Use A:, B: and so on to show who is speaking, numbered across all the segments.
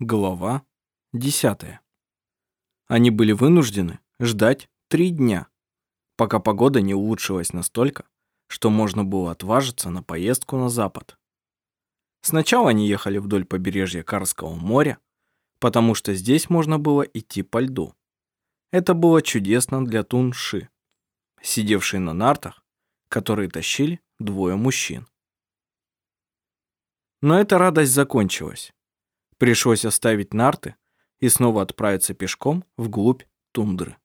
A: Глава 10. Они были вынуждены ждать три дня, пока погода не улучшилась настолько, что можно было отважиться на поездку на запад. Сначала они ехали вдоль побережья Карского моря, потому что здесь можно было идти по льду. Это было чудесно для Тунши, сидевшей на нартах, которые тащили двое мужчин. Но эта радость закончилась. Пришлось оставить нарты и снова отправиться пешком вглубь тундры.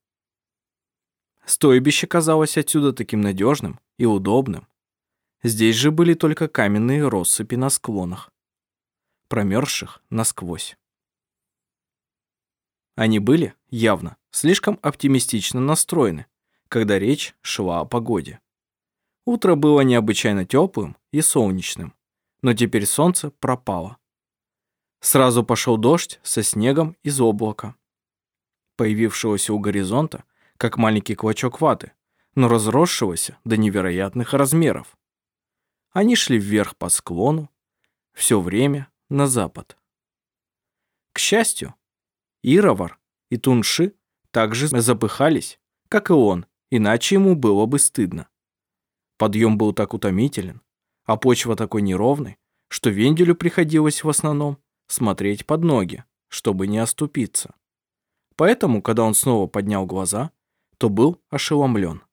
A: Стойбище казалось отсюда таким надежным и удобным. Здесь же были только каменные россыпи на склонах, промерзших насквозь. Они были, явно, слишком оптимистично настроены, когда речь шла о погоде. Утро было необычайно теплым и солнечным, но теперь солнце пропало. Сразу пошел дождь со снегом из облака, появившегося у горизонта, как маленький клочок ваты, но разросшегося до невероятных размеров. Они шли вверх по склону, все время на запад. К счастью,Ировар и Тунши также запыхались, как и он, иначе ему было бы стыдно. Подъем был так утомителен, а почва такой неровной, что Венделю приходилось в основном смотреть под ноги, чтобы не оступиться. Поэтому, когда он снова поднял глаза, то был ошеломлен.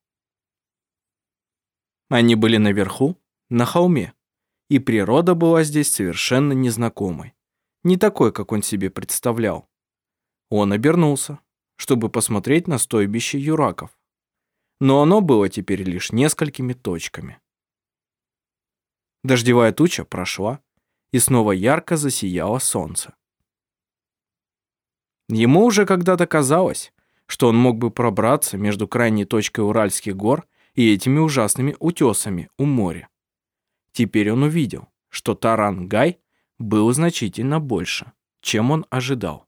A: Они были наверху, на холме, и природа была здесь совершенно незнакомой, не такой, как он себе представлял. Он обернулся, чтобы посмотреть на стойбище юраков, но оно было теперь лишь несколькими точками. Дождевая туча прошла, и снова ярко засияло солнце. Ему уже когда-то казалось, что он мог бы пробраться между крайней точкой Уральских гор и этими ужасными утесами у моря. Теперь он увидел, что Тарангай был значительно больше, чем он ожидал.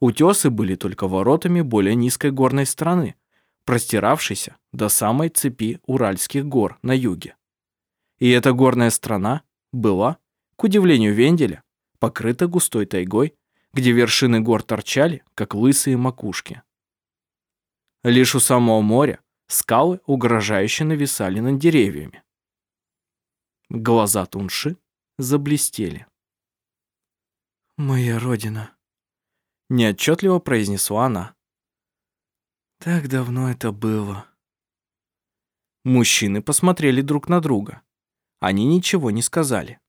A: Утесы были только воротами более низкой горной страны, простиравшейся до самой цепи Уральских гор на юге. И эта горная страна была к удивлению Венделя, покрыта густой тайгой, где вершины гор торчали, как лысые макушки. Лишь у самого моря скалы угрожающе нависали над деревьями. Глаза Тунши заблестели.
B: «Моя родина», —
A: неотчетливо произнесла она.
B: «Так давно это было».
A: Мужчины посмотрели друг на друга. Они ничего не сказали.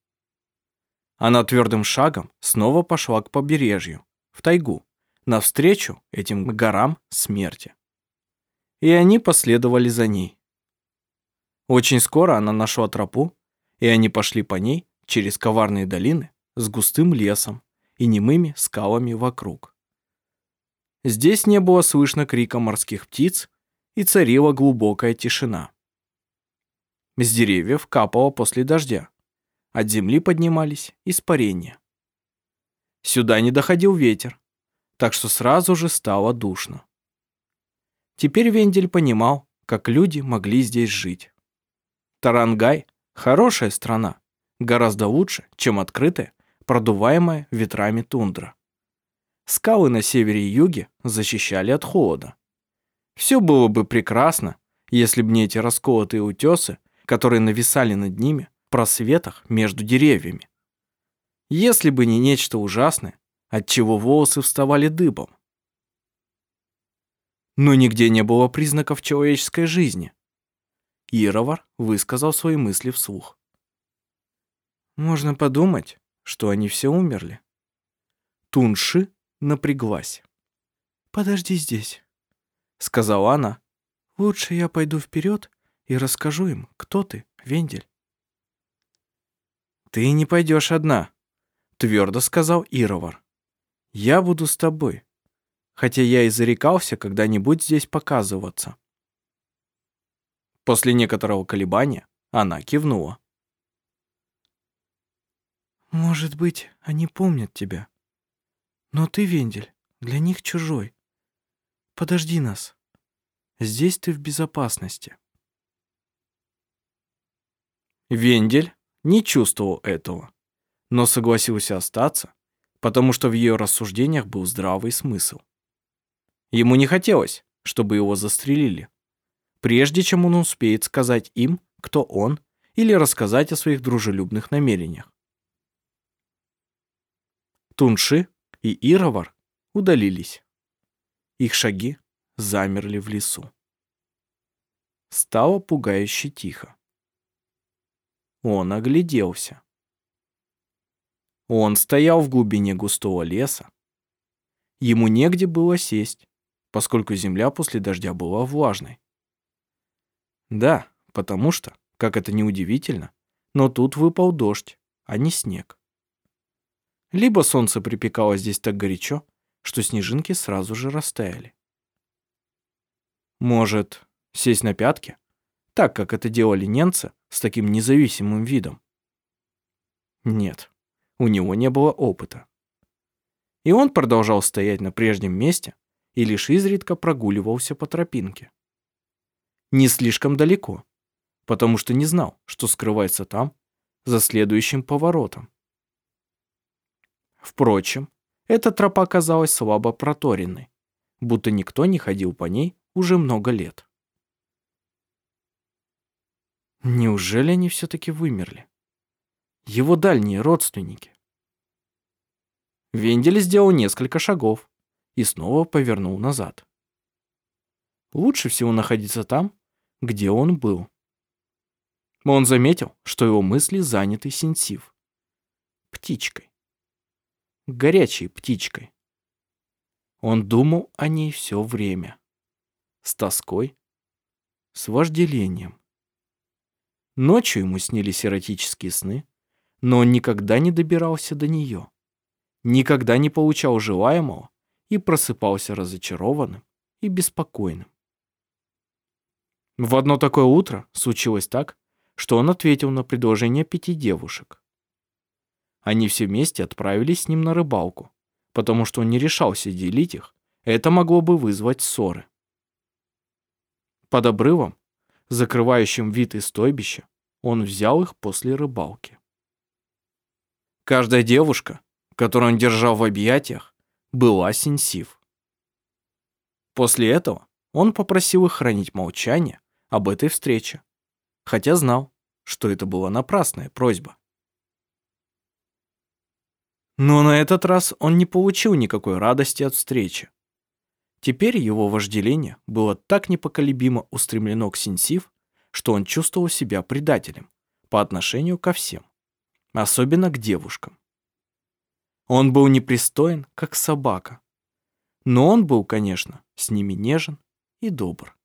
A: Она твердым шагом снова пошла к побережью, в тайгу, навстречу этим горам смерти. И они последовали за ней. Очень скоро она нашла тропу, и они пошли по ней через коварные долины с густым лесом и немыми скалами вокруг. Здесь не было слышно крика морских птиц, и царила глубокая тишина. С деревьев капало после дождя, от земли поднимались испарения. Сюда не доходил ветер, так что сразу же стало душно. Теперь Вендель понимал, как люди могли здесь жить. Тарангай – хорошая страна, гораздо лучше, чем открытая, продуваемая ветрами тундра. Скалы на севере и юге защищали от холода. Все было бы прекрасно, если бы не эти расколотые утесы, которые нависали над ними, просветах между деревьями. Если бы не нечто ужасное, от чего волосы вставали дыбом. Но нигде не было признаков человеческой жизни.Ировар высказал свои мысли вслух. Можно подумать, что они все умерли. Тунши напряглась.
B: «Подожди здесь», —
A: сказала она.
B: «Лучше я пойду вперед и расскажу им, кто ты, Вендель».
A: «Ты не пойдешь одна», — твердо сказалИровар. «Я буду с тобой, хотя я и зарекался когда-нибудь здесь показываться». После некоторого колебания она кивнула.
B: «Может быть, они помнят тебя. Но ты, Вендель, для них чужой. Подожди нас. Здесь ты в безопасности».
A: Вендель не чувствовал этого, но согласился остаться, потому что в ее рассуждениях был здравый смысл. Ему не хотелось, чтобы его застрелили, прежде чем он успеет сказать им, кто он, или рассказать о своих дружелюбных намерениях. Тунши иИровар удалились. Их шаги замерли в лесу. Стало пугающе тихо. Он огляделся. Он стоял в глубине густого леса. Ему негде было сесть, поскольку земля после дождя была влажной. Да, потому что, как это ни удивительно, но тут выпал дождь, а не снег. Либо солнце припекало здесь так горячо, что снежинки сразу же растаяли. Может, сесть на пятки, так как это делали немцы с таким независимым видом? Нет, у него не было опыта. И он продолжал стоять на прежнем месте и лишь изредка прогуливался по тропинке. Не слишком далеко, потому что не знал, что скрывается там, за следующим поворотом. Впрочем, эта тропа казалась слабо проторенной, будто никто не ходил по ней уже много лет. Неужели они все-таки вымерли? Его дальние родственники. Вендель сделал несколько шагов и снова повернул назад. Лучше всего находиться там, где он был. Он заметил, что его мысли заняты синсив. Птичкой. Горячей птичкой. Он думал о ней все время. С тоской, с вожделением. Ночью ему снились эротические сны, но он никогда не добирался до нее, никогда не получал желаемого и просыпался разочарованным и беспокойным. В одно такое утро случилось так, что он ответил на предложение пяти девушек. Они все вместе отправились с ним на рыбалку, потому что он не решался делить их, это могло бы вызвать ссоры. Под обрывом закрывающим вид из стойбища, он взял их после рыбалки. Каждая девушка, которую он держал в объятиях, была сенсив. После этого он попросил их хранить молчание об этой встрече, хотя знал, что это была напрасная просьба. Но на этот раз он не получил никакой радости от встречи. Теперь его вожделение было так непоколебимо устремлено к Синсив, что он чувствовал себя предателем по отношению ко всем, особенно к девушкам. Он был непристоен, как собака, но он был, конечно, с ними нежен и добр.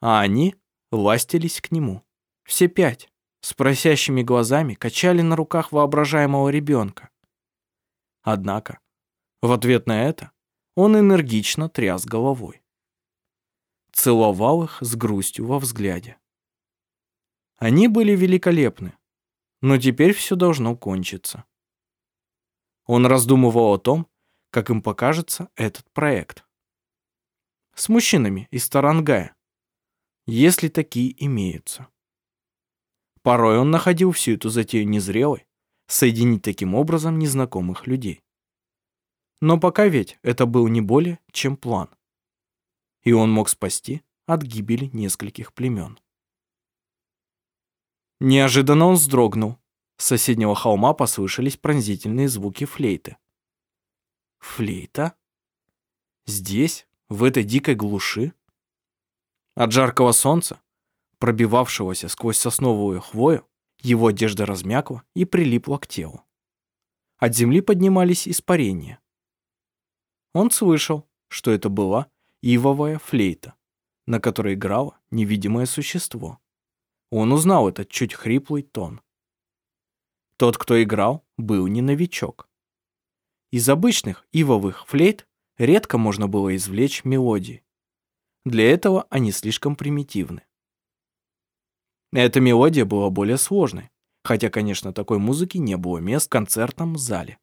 A: А они ластились к нему, все пять, с просящими глазами качали на руках воображаемого ребенка. Однако, в ответ на это, он энергично тряс головой. Целовал их с грустью во взгляде. Они были великолепны, но теперь все должно кончиться. Он раздумывал о том, как им покажется этот проект. С мужчинами из Тарангая, если такие имеются. Порой он находил всю эту затею незрелой, соединить таким образом незнакомых людей. Но пока ведь это был не более, чем план. И он мог спасти от гибели нескольких племен. Неожиданно он вздрогнул. С соседнего холма послышались пронзительные звуки флейты. Флейта? Здесь, в этой дикой глуши? От жаркого солнца, пробивавшегося сквозь сосновую хвою, его одежда размякла и прилипла к телу. От земли поднимались испарения. Он слышал, что это была ивовая флейта, на которой играло невидимое существо. Он узнал этот чуть хриплый тон. Тот, кто играл, был не новичок. Из обычных ивовых флейт редко можно было извлечь мелодии. Для этого они слишком примитивны. Эта мелодия была более сложной, хотя, конечно, такой музыки не было мест в концертном зале.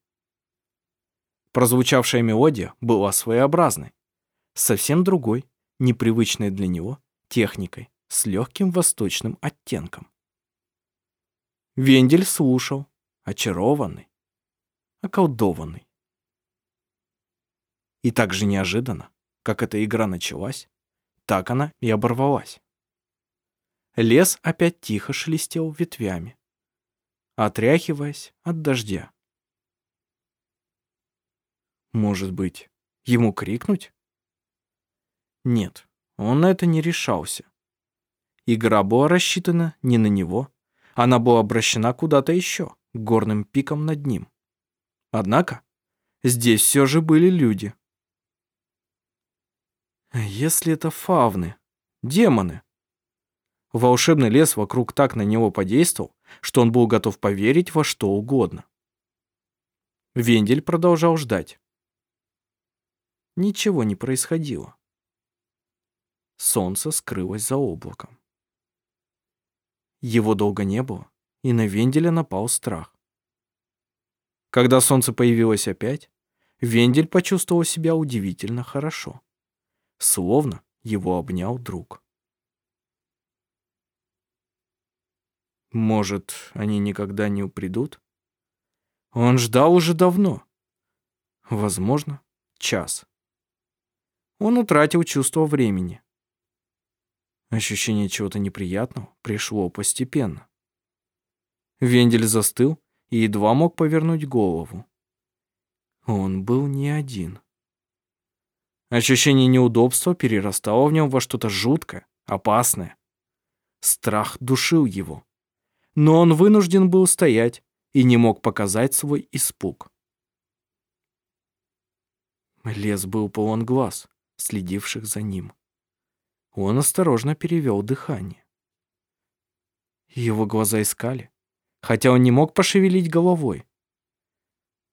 A: Прозвучавшая мелодия была своеобразной, совсем другой, непривычной для него техникой, с легким восточным оттенком. Вендель слушал, очарованный. околдованный. И так же неожиданно, как эта игра началась, так она и оборвалась. Лес опять тихо шелестел ветвями, отряхиваясь от дождя. Может быть, ему крикнуть? Нет, он на это не решался. Игра была рассчитана не на него, она была обращена куда-то еще, к горным пикам над ним. Однако, здесь все же были люди. Если это фавны, демоны. Волшебный лес вокруг так на него подействовал, что он был готов поверить во что угодно. Вендель продолжал ждать. Ничего не происходило. Солнце скрылось за облаком. Его долго не было, и на Венделя напал страх. Когда солнце появилось опять, Вендель почувствовал себя удивительно хорошо. Словно его обнял друг. Может, они никогда не упредут? Он ждал уже давно. Возможно, час. Он утратил чувство времени. Ощущение чего-то неприятного пришло постепенно. Вендель застыл и едва мог повернуть голову. Он был не один. Ощущение неудобства перерастало в нем во что-то жуткое, опасное. Страх душил его. Но он вынужден был стоять и не мог показать свой испуг. Лес был полон глаз, следивших за ним. Он осторожно перевел дыхание. Его глаза искали, хотя он не мог пошевелить головой.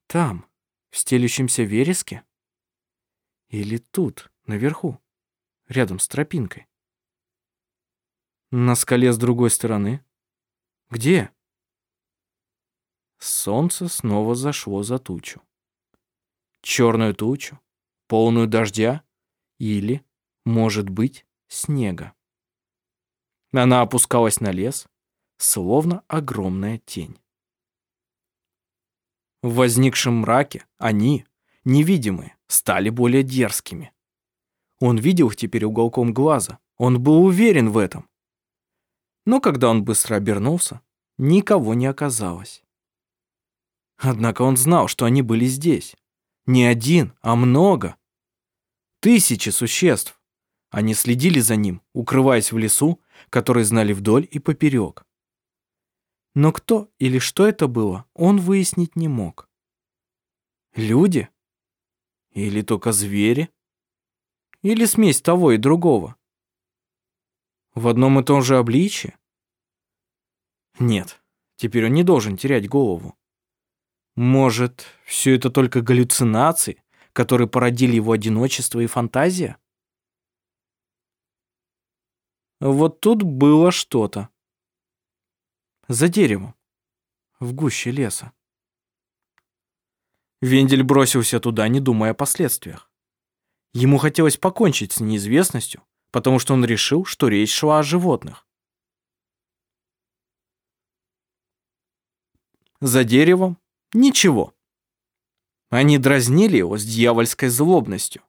A: Там, в стелющемся вереске? Или тут, наверху, рядом с тропинкой? На скале с другой стороны? Где? Солнце снова зашло за тучу. Черную тучу, полную дождя или, может быть, снега. Она опускалась на лес, словно огромная тень. В возникшем мраке они, невидимые, стали более дерзкими. Он видел их теперь уголком глаза, он был уверен в этом. Но когда он быстро обернулся, никого не оказалось. Однако он знал, что они были здесь. Не один, а много. Тысячи существ. Они следили за ним, укрываясь в лесу, который знали вдоль и поперек. Но кто или что это было, он выяснить не мог. Люди? Или только звери? Или смесь того и другого? В одном и том же обличье? Нет, теперь он не должен терять голову. Может, все это только галлюцинации, которые породили его одиночество и фантазия? Вот тут было что-то. За деревом. В гуще леса. Вендель бросился туда, не думая о последствиях. Ему хотелось покончить с неизвестностью, потому что он решил, что речь шла о животных. За деревом ничего. Они дразнили его с дьявольской злобностью.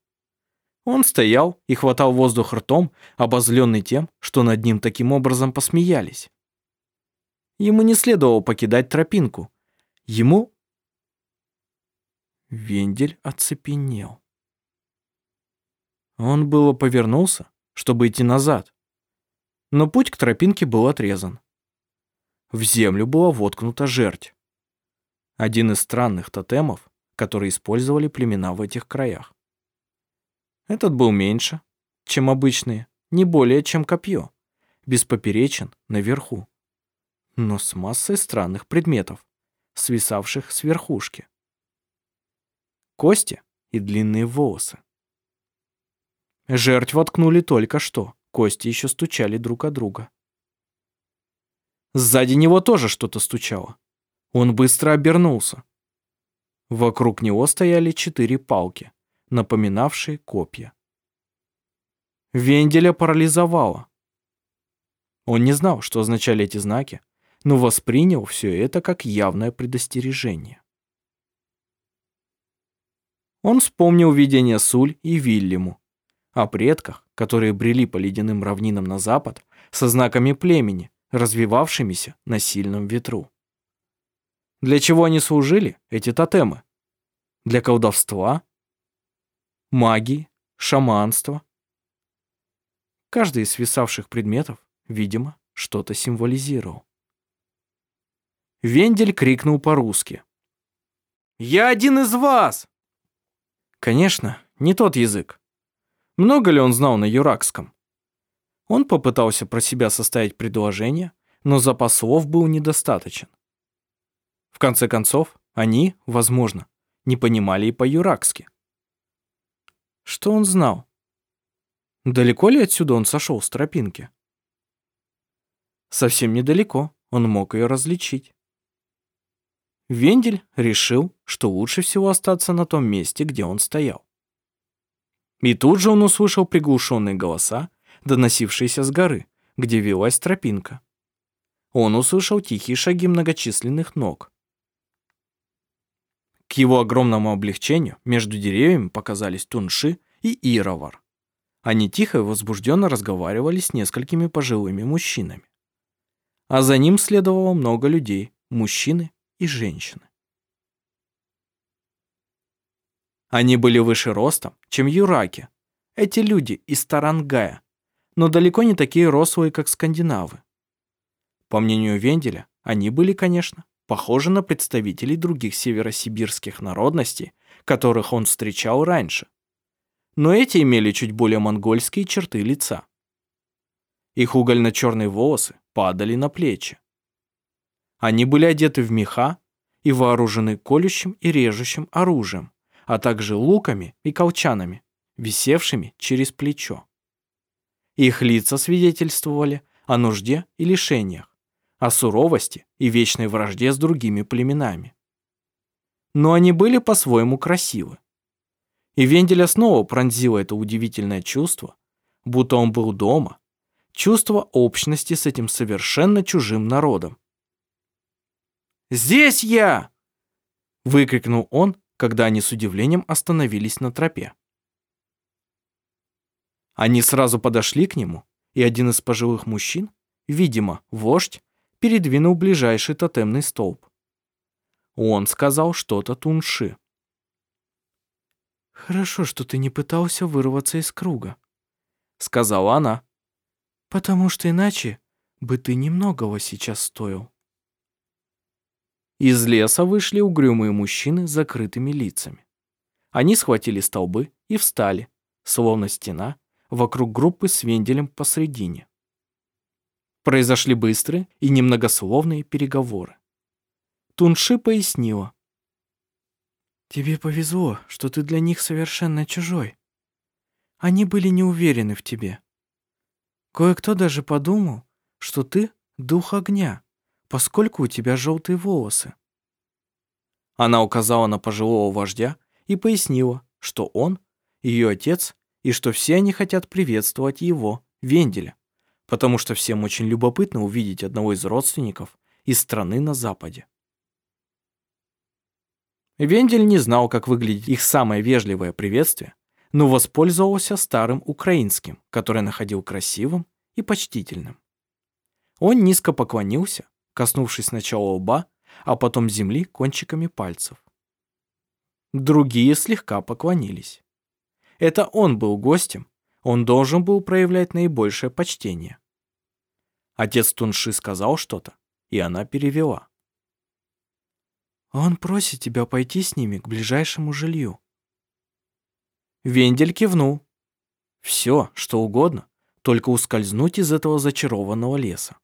A: Он стоял и хватал воздух ртом, обозленный тем, что над ним таким образом посмеялись. Ему не следовало покидать тропинку. Ему... Вендель оцепенел. Он было повернулся, чтобы идти назад. Но путь к тропинке был отрезан. В землю была воткнута жерть. Один из странных тотемов, которые использовали племена в этих краях. Этот был меньше, чем обычные, не более, чем копье, без поперечин наверху, но с массой странных предметов, свисавших с верхушки. Кости и длинные волосы. Жертв воткнули только что, кости еще стучали друг от друга. Сзади него тоже что-то стучало. Он быстро обернулся. Вокруг него стояли четыре палки напоминавшие копья. Венделя парализовало. Он не знал, что означали эти знаки, но воспринял все это как явное предостережение. Он вспомнил видение Суль и Вильяму о предках, которые брели по ледяным равнинам на запад со знаками племени, развивавшимися на сильном ветру. Для чего они служили, эти тотемы? Для колдовства? Магии? Шаманства? Каждый из свисавших предметов, видимо, что-то символизировал. Вендель крикнул по-русски. «Я один из вас!» Конечно, не тот язык. Много ли он знал на юракском? Он попытался про себя составить предложение, но запас слов был недостаточен. В конце концов, они, возможно, не понимали и по-юракски. Что он знал? Далеко ли отсюда он сошел с тропинки? Совсем недалеко, он мог ее различить. Вендель решил, что лучше всего остаться на том месте, где он стоял. И тут же он услышал приглушенные голоса, доносившиеся с горы, где велась тропинка. Он услышал тихие шаги многочисленных ног. К его огромному облегчению между деревьями показались Тунши иИровар. Они тихо и возбужденно разговаривали с несколькими пожилыми мужчинами. А за ним следовало много людей, мужчины и женщины. Они были выше ростом, чем юраки. Эти люди из Тарангая, но далеко не такие рослые, как скандинавы. По мнению Венделя, они были, конечно, похожи на представителей других северосибирских народностей, которых он встречал раньше. Но эти имели чуть более монгольские черты лица. Их угольно-черные волосы падали на плечи. Они были одеты в меха и вооружены колющим и режущим оружием, а также луками и колчанами, висевшими через плечо. Их лица свидетельствовали о нужде и лишениях, о суровости и вечной вражде с другими племенами. Но они были по-своему красивы. И Венделя снова пронзило это удивительное чувство, будто он был дома, чувство общности с этим совершенно чужим народом, «Здесь я!» Выкрикнул он, когда они с удивлением остановились на тропе. Они сразу подошли к нему, и один из пожилых мужчин, видимо, вождь, передвинул ближайший тотемный столб. Он сказал что-то Тунши.
B: «Хорошо, что ты не пытался вырваться из круга», —
A: сказала она.
B: «Потому что иначе бы ты немногого сейчас стоил».
A: Из леса вышли угрюмые мужчины с закрытыми лицами. Они схватили столбы и встали, словно стена, вокруг группы с венделем посредине. Произошли быстрые и немногословные переговоры. Тунши пояснила.
B: «Тебе повезло, что ты для них совершенно чужой. Они были не уверены в тебе. Кое-кто даже подумал, что ты — дух огня, поскольку у тебя желтые волосы.
A: Она указала на пожилого вождя и пояснила, что он ее отец и что все они хотят приветствовать его, Венделя, потому что всем очень любопытно увидеть одного из родственников из страны на западе. Вендель не знал, как выглядит их самое вежливое приветствие, но воспользовался старым украинским, который находил красивым и почтительным. Он низко поклонился, коснувшись сначала лба, а потом земли кончиками пальцев. Другие слегка поклонились. Это он был гостем, он должен был проявлять наибольшее почтение. Отец Тунши сказал что-то, и она перевела.
B: «Он просит тебя пойти с ними к ближайшему жилью».
A: Вендель кивнул. Все, что угодно, только ускользнуть из этого зачарованного леса.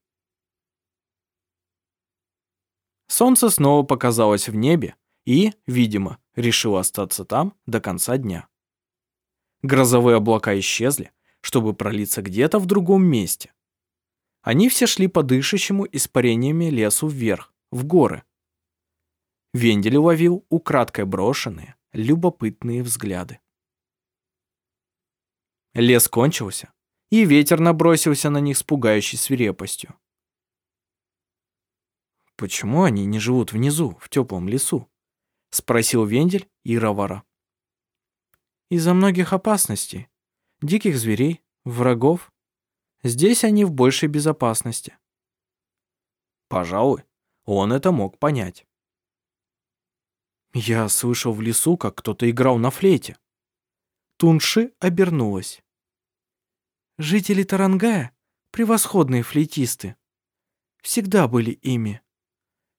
A: Солнце снова показалось в небе и, видимо, решило остаться там до конца дня. Грозовые облака исчезли, чтобы пролиться где-то в другом месте. Они все шли по дышащему испарениями лесу вверх, в горы. Вендель ловил украдкой брошенные, любопытные взгляды. Лес кончился, и ветер набросился на них с пугающей свирепостью. «Почему они не живут внизу, в теплом лесу?» — спросил Вендель и Равара.
B: Из-за многих опасностей. Диких зверей, врагов. Здесь они в большей безопасности.
A: Пожалуй, он это мог понять.
B: Я слышал в лесу, как кто-то играл на флейте. Тунши обернулась. Жители Тарангая — превосходные флейтисты. Всегда были ими.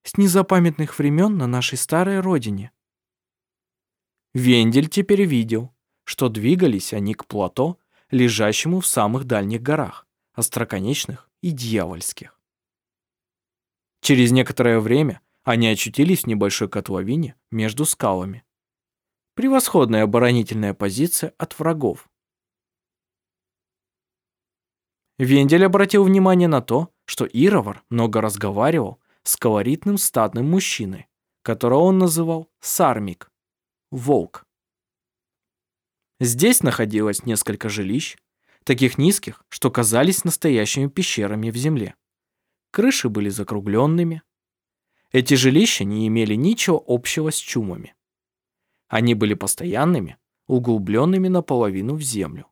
B: С незапамятных времен на нашей старой родине.
A: Вендель теперь видел, что двигались они к плато, лежащему в самых дальних горах, остроконечных и дьявольских. Через некоторое время они очутились в небольшой котловине между скалами. Превосходная оборонительная позиция от врагов. Вендель обратил внимание на то, чтоИровар много разговаривал с колоритным статным мужчиной, которого он называл Сармик, волк. Здесь находилось несколько жилищ, таких низких, что казались настоящими пещерами в земле. Крыши были закругленными. Эти жилища не имели ничего общего с чумами. Они были постоянными, углубленными наполовину в землю.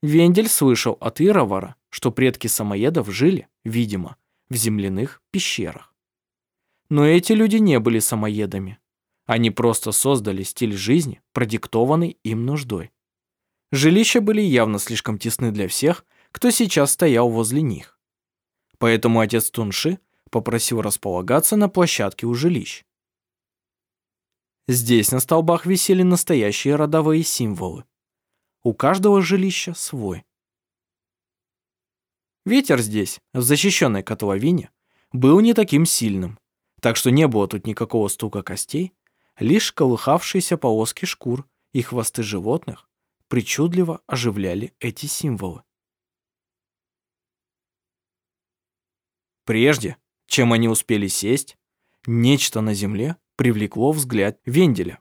A: Вендель слышал отИровара, что предки самоедов жили, видимо, в земляных пещерах. Но эти люди не были самоедами. Они просто создали стиль жизни, продиктованный им нуждой. Жилища были явно слишком тесны для всех, кто сейчас стоял возле них. Поэтому отец Тунши попросил располагаться на площадке у жилищ. Здесь на столбах висели настоящие родовые символы. У каждого жилища свой. Ветер здесь, в защищенной котловине, был не таким сильным, так что не было тут никакого стука костей, лишь колыхавшиеся полоски шкур и хвосты животных причудливо оживляли эти символы. Прежде, чем они успели сесть, нечто на земле привлекло взгляд Венделя.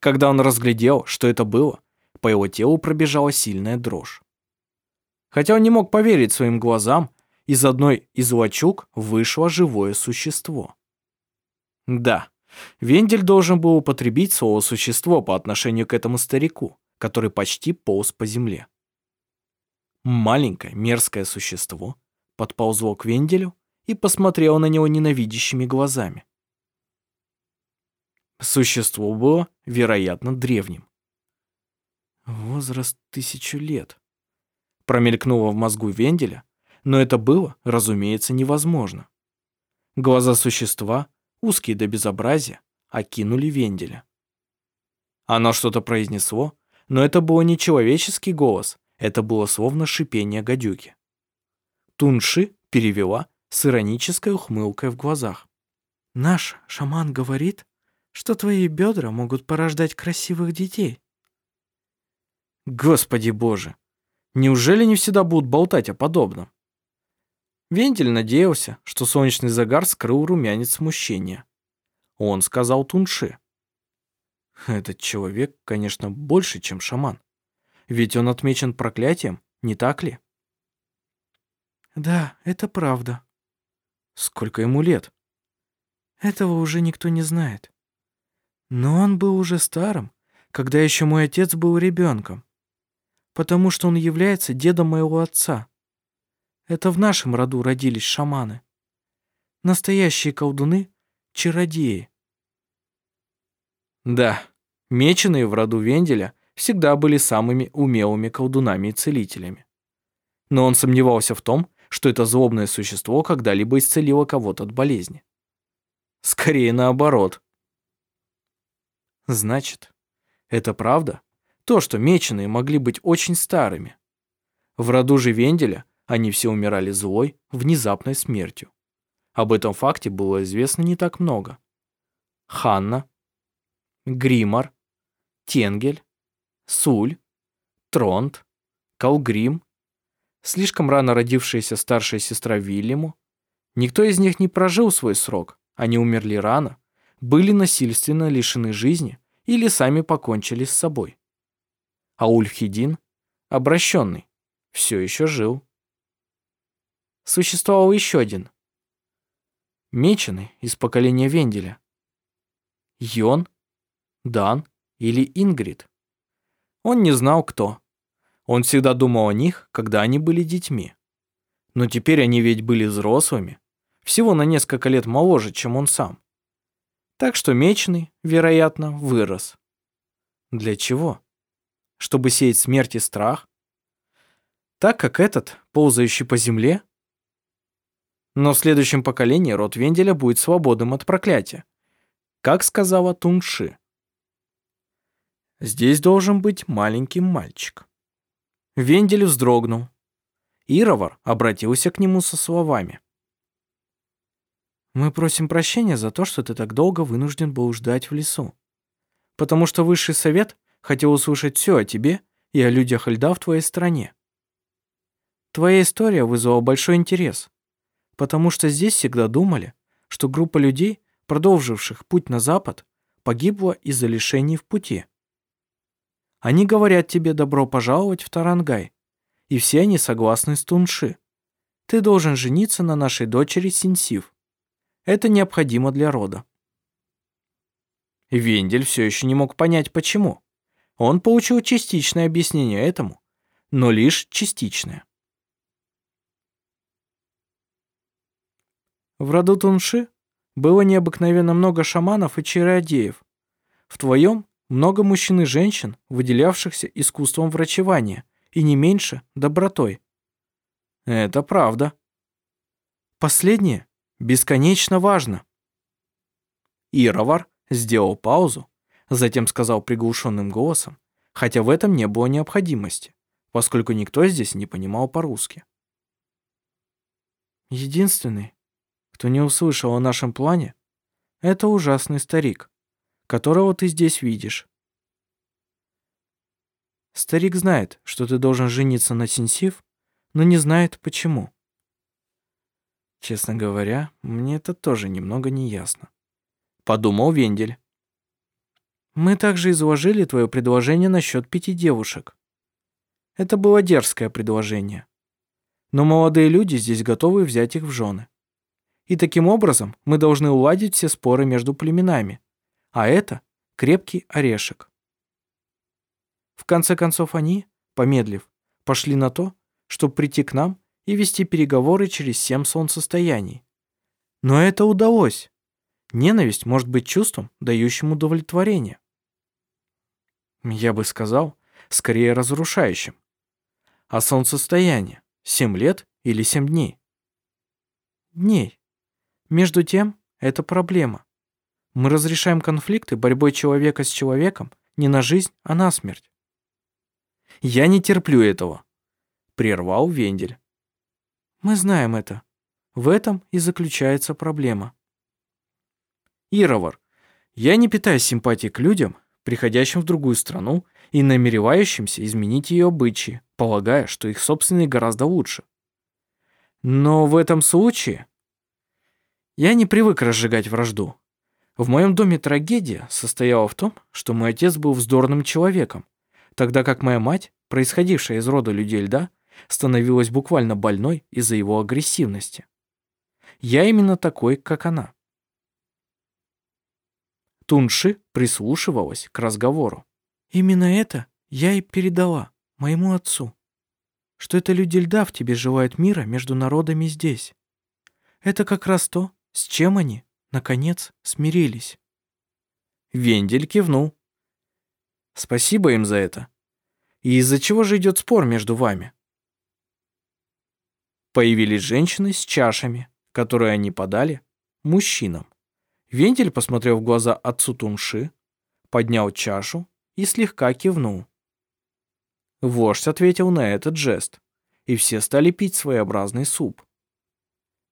A: Когда он разглядел, что это было, по его телу пробежала сильная дрожь. Хотя он не мог поверить своим глазам, из одной из лачуг вышло живое существо. Да, Вендель должен был употребить слово «существо» по отношению к этому старику, который почти полз по земле. Маленькое мерзкое существо подползло к Венделю и посмотрело на него ненавидящими глазами. Существо было, вероятно, древним. Возраст тысячу лет. Промелькнуло в мозгу Венделя, но это было, разумеется, невозможно. Глаза существа узкие до безобразия, окинули Венделя. Оно что-то произнесло, но это был не человеческий голос, это было словно шипение гадюки. Тунши перевела с иронической ухмылкой в глазах. «Наш шаман говорит, что твои бедра могут порождать красивых детей». Господи боже, неужели не всегда будут болтать о подобном? Вентиль надеялся, что солнечный загар скрыл румянец смущения. Он сказал Тунши. Этот человек, конечно, больше, чем шаман. Ведь он отмечен проклятием, не так ли? Да, это правда. Сколько ему лет? Этого уже никто не знает. Но он был уже старым, когда еще мой отец был ребенком, потому что он является дедом моего отца. Это в нашем роду родились шаманы. Настоящие колдуны — чародеи. Да, меченые в роду Венделя всегда были самыми умелыми колдунами и целителями. Но он сомневался в том, что это злобное существо когда-либо исцелило кого-то от болезни. Скорее наоборот. Значит, это правда? То, что меченые могли быть очень старыми. В роду же Венделя они все умирали злой, внезапной смертью. Об этом факте было известно не так много. Ханна, Гримар, Тенгель, Суль, Тронт, Калгрим, слишком рано родившаяся старшая сестра Вильяму. Никто из них не прожил свой срок, они умерли рано, были насильственно лишены жизни или сами покончили с собой. А Ульфхедин, обращенный, все еще жил существовал еще один. Меченый из поколения Венделя. Йон, Дан или Ингрид. Он не знал, кто. Он всегда думал о них, когда они были детьми. Но теперь они ведь были взрослыми, всего на несколько лет моложе, чем он сам. Так что Меченый, вероятно, вырос. Для чего? Чтобы сеять смерть и страх? Так как этот, ползающий по земле? Но в следующем поколении род Венделя будет свободным от проклятия, как сказала Тунши. Здесь должен быть маленький мальчик. Вендель вздрогнул.Ировар обратился к нему со словами.
B: «Мы просим прощения за то, что ты так долго вынужден был ждать в лесу. Потому что Высший Совет хотел услышать все о тебе и о людях льда в твоей стране. Твоя история вызвала большой интерес, потому что здесь всегда думали, что группа людей, продолживших путь на запад, погибла из-за лишений в пути. Они говорят тебе добро пожаловать в Тарангай, и все они согласны с Тунши. Ты должен жениться на нашей дочери Синсив. Это необходимо для рода.
A: Вендель все еще не мог понять, почему. Он получил частичное объяснение этому, но лишь частичное.
B: В роду Тунши было необыкновенно много шаманов и чародеев. В твоем много мужчин и женщин, выделявшихся искусством врачевания, и не меньше добротой.
A: Это правда.
B: Последнее бесконечно
A: важно.Ировар сделал паузу, затем сказал приглушенным голосом, хотя в этом не было необходимости, поскольку никто здесь не понимал по-русски.
B: Единственный, кто не услышал о нашем плане, это ужасный старик которого ты здесь видишь. Старик знает, что ты должен жениться на Синсив, но не знает, почему.
A: Честно говоря, мне это тоже немного неясно. Подумал Вендель.
B: Мы также изложили твое предложение насчет пяти девушек. Это было дерзкое предложение. Но молодые люди здесь готовы взять их в жены. И таким образом мы должны уладить все споры между племенами, а это крепкий орешек. В конце концов они, помедлив, пошли на то, чтобы прийти к нам и вести переговоры через семь солнцестояний. Но это удалось. Ненависть может быть чувством, дающим удовлетворение.
A: Я бы сказал, скорее разрушающим. А солнцестояние — семь лет или семь дней?
B: Дней. Между тем, это проблема. Мы разрешаем конфликты борьбой человека с человеком не на жизнь, а на смерть.
A: Я не терплю этого, прервал Вендель.
B: Мы знаем это. В этом и заключается
A: проблема.Ировар, я не питаю симпатии к людям, приходящим в другую страну и намеревающимся изменить ее обычаи, полагая, что их собственные гораздо лучше. Но в этом случае я не привык разжигать вражду. В моем доме трагедия состояла в том, что мой отец был вздорным человеком, тогда как моя мать, происходившая из рода людей льда, становилась буквально больной из-за его агрессивности. Я именно такой, как она. Тунши прислушивалась к разговору.
B: «Именно это я и передала моему отцу, что это люди льда в тебе желают мира между народами здесь. Это как раз то, с чем они наконец, смирились.
A: Вендель кивнул. Спасибо им за это. И из-за чего же идет спор между вами? Появились женщины с чашами, которые они подали мужчинам. Вендель посмотрел в глаза отцу Тунши, поднял чашу и слегка кивнул. Вождь ответил на этот жест, и все стали пить своеобразный суп.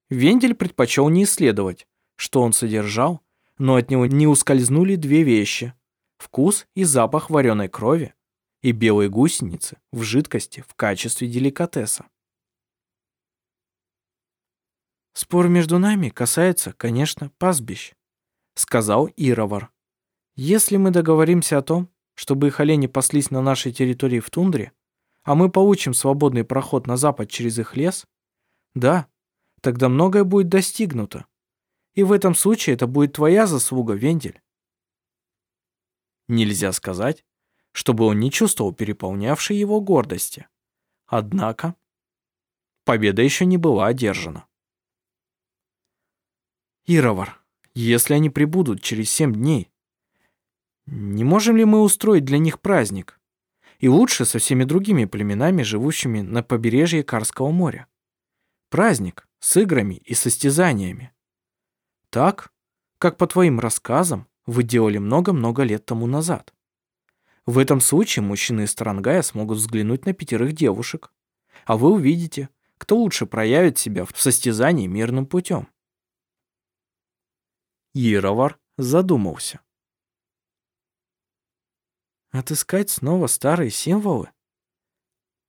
A: Вендель предпочел не исследовать, что он содержал, но от него не ускользнули две вещи – вкус и запах вареной крови и белой гусеницы в жидкости в качестве деликатеса.
B: «Спор между нами касается, конечно, пастбищ», — сказалИровар. «Если мы договоримся о том, чтобы их олени паслись на нашей территории в тундре, а мы получим свободный проход на запад через их лес, да, тогда многое будет достигнуто. И в этом случае это будет твоя заслуга, Вендель.
A: Нельзя сказать, чтобы он не чувствовал переполнявшей его гордости. Однако победа еще не была одержана.Ировар, если они прибудут через семь дней, не можем ли мы устроить для них праздник? И лучше со всеми другими племенами, живущими на побережье Карского моря. Праздник с играми и состязаниями. Так, как по твоим рассказам, вы делали много-много лет тому назад. В этом случае мужчины из Тарангая смогут взглянуть на пятерых девушек, а вы увидите, кто лучше проявит себя в состязании мирным путем. Иеровар задумался.
B: Отыскать снова старые символы?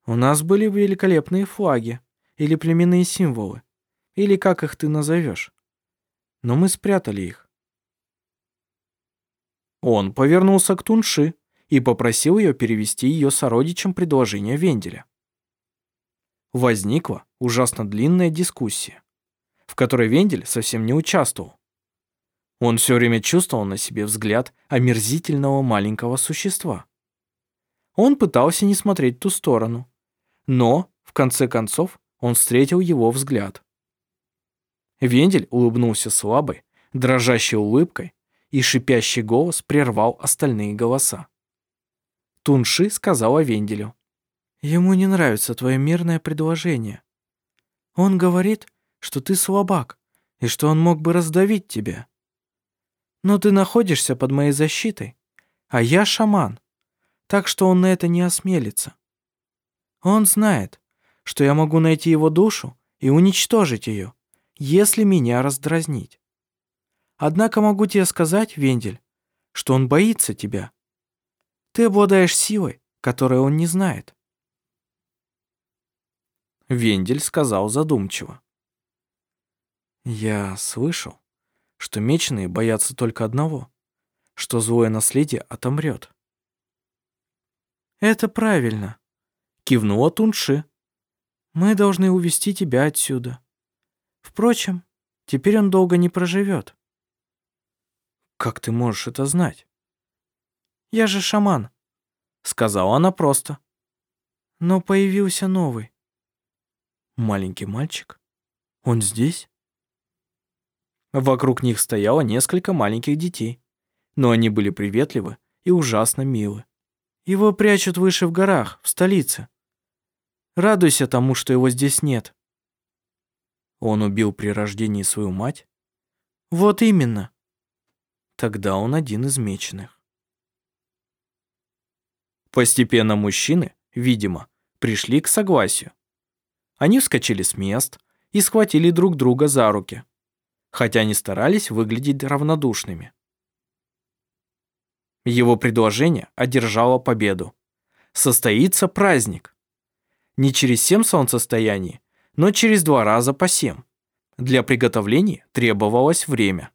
B: У нас были великолепные флаги или племенные символы, или как их ты назовешь. Но мы спрятали их.
A: Он повернулся к Тунши и попросил ее перевести ее сородичам предложение Венделя. Возникла ужасно длинная дискуссия, в которой Вендель совсем не участвовал. Он все время чувствовал на себе взгляд омерзительного маленького существа. Он пытался не смотреть ту сторону, но, в конце концов, он встретил его взгляд. Вендель улыбнулся слабой, дрожащей улыбкой, и шипящий голос прервал остальные голоса. Тунши сказала Венделю.
B: «Ему не нравится твое мирное предложение. Он говорит, что ты слабак, и что он мог бы раздавить тебя. Но ты находишься под моей защитой, а я шаман, так что он на это не осмелится. Он знает, что я могу найти его душу и уничтожить ее, если меня раздразнить. Однако могу тебе сказать, Вендель, что он боится тебя. Ты обладаешь силой, которой он не знает.
A: Вендель сказал задумчиво.
B: Я слышал, что меченые боятся только одного, что злое наследие отомрет. «Это правильно», — кивнула Тунши. «Мы должны увести тебя отсюда. Впрочем, теперь он долго не проживет».
A: «Как ты можешь это знать?»
B: «Я же шаман», — сказала она просто. «Но появился новый».
A: «Маленький мальчик? Он здесь?» Вокруг них стояло несколько маленьких детей, но они были приветливы и ужасно милы.
B: Его прячут выше в горах, в столице. Радуйся тому, что его здесь нет.
A: Он убил при рождении свою мать?
B: Вот именно.
A: Тогда он один из меченых. Постепенно мужчины, видимо, пришли к согласию. Они вскочили с мест и схватили друг друга за руки хотя они старались выглядеть равнодушными. Его предложение одержало победу. Состоится праздник. Не через семь солнцестояний, но через два раза по семь. Для приготовления требовалось время.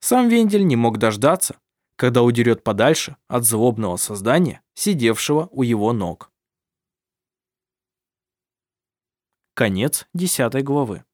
A: Сам Вендель не мог дождаться, когда удерет подальше от злобного создания, сидевшего у его ног. Конец десятой главы.